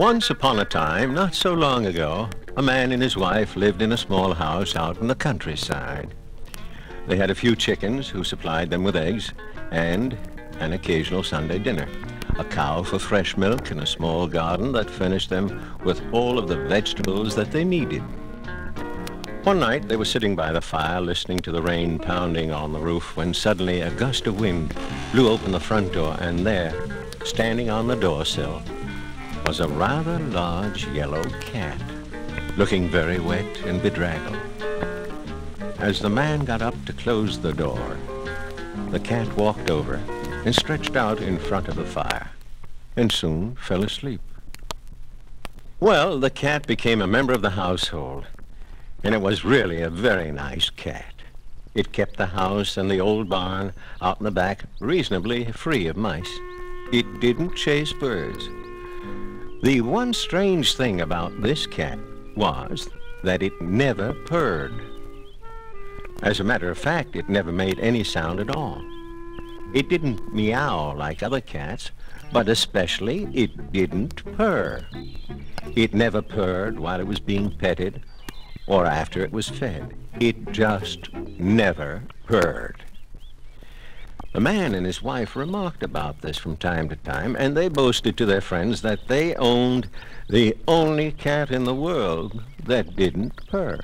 Once upon a time, not so long ago, a man and his wife lived in a small house out in the countryside. They had a few chickens who supplied them with eggs and an occasional Sunday dinner, a cow for fresh milk, and a small garden that furnished them with all of the vegetables that they needed. One night they were sitting by the fire listening to the rain pounding on the roof when suddenly a gust of wind blew open the front door and there, standing on the doorsill, was a rather large yellow cat, looking very wet and bedraggled. As the man got up to close the door, the cat walked over and stretched out in front of the fire and soon fell asleep. Well, the cat became a member of the household, and it was really a very nice cat. It kept the house and the old barn out in the back reasonably free of mice. It didn't chase birds. The one strange thing about this cat was that it never purred. As a matter of fact, it never made any sound at all. It didn't meow like other cats, but especially it didn't purr. It never purred while it was being petted or after it was fed. It just never purred. The man and his wife remarked about this from time to time, and they boasted to their friends that they owned the only cat in the world that didn't purr.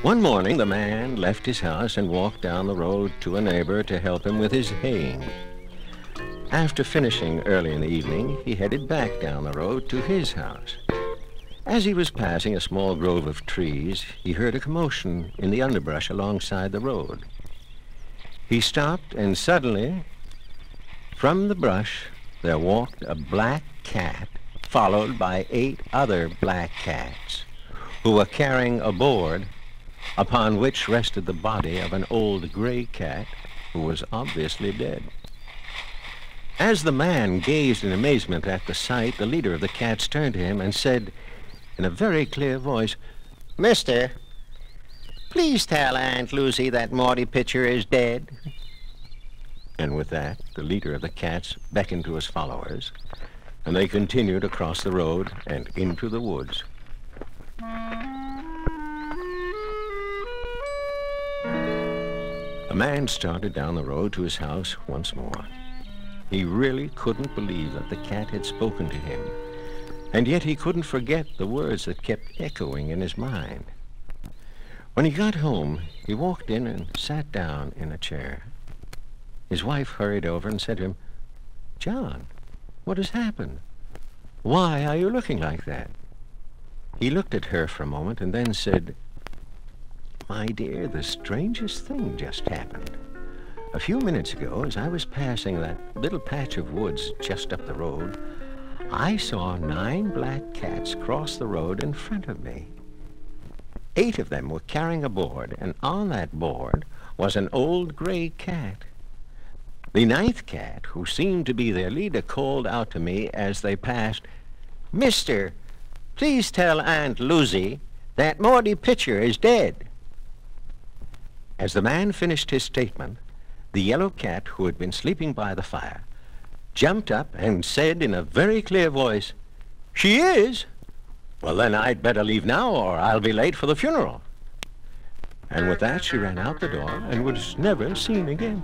One morning, the man left his house and walked down the road to a neighbor to help him with his haying. After finishing early in the evening, he headed back down the road to his house. As he was passing a small grove of trees, he heard a commotion in the underbrush alongside the road. He stopped, and suddenly, from the brush, there walked a black cat, followed by eight other black cats, who were carrying a board upon which rested the body of an old gray cat who was obviously dead. As the man gazed in amazement at the sight, the leader of the cats turned to him and said, in a very clear voice, Mister, please tell Aunt Lucy that Morty Pitcher is dead. And with that, the leader of the cats beckoned to his followers, and they continued across the road and into the woods. The man started down the road to his house once more. He really couldn't believe that the cat had spoken to him and yet he couldn't forget the words that kept echoing in his mind. When he got home, he walked in and sat down in a chair. His wife hurried over and said to him, John, what has happened? Why are you looking like that? He looked at her for a moment and then said, My dear, the strangest thing just happened. A few minutes ago, as I was passing that little patch of woods just up the road, I saw nine black cats cross the road in front of me. Eight of them were carrying a board, and on that board was an old gray cat. The ninth cat, who seemed to be their leader, called out to me as they passed, Mister, please tell Aunt Lucy that Morty Pitcher is dead. As the man finished his statement, the yellow cat, who had been sleeping by the fire, jumped up and said in a very clear voice, She is? Well, then I'd better leave now or I'll be late for the funeral. And with that, she ran out the door and was never seen again.